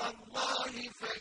اللَّهِ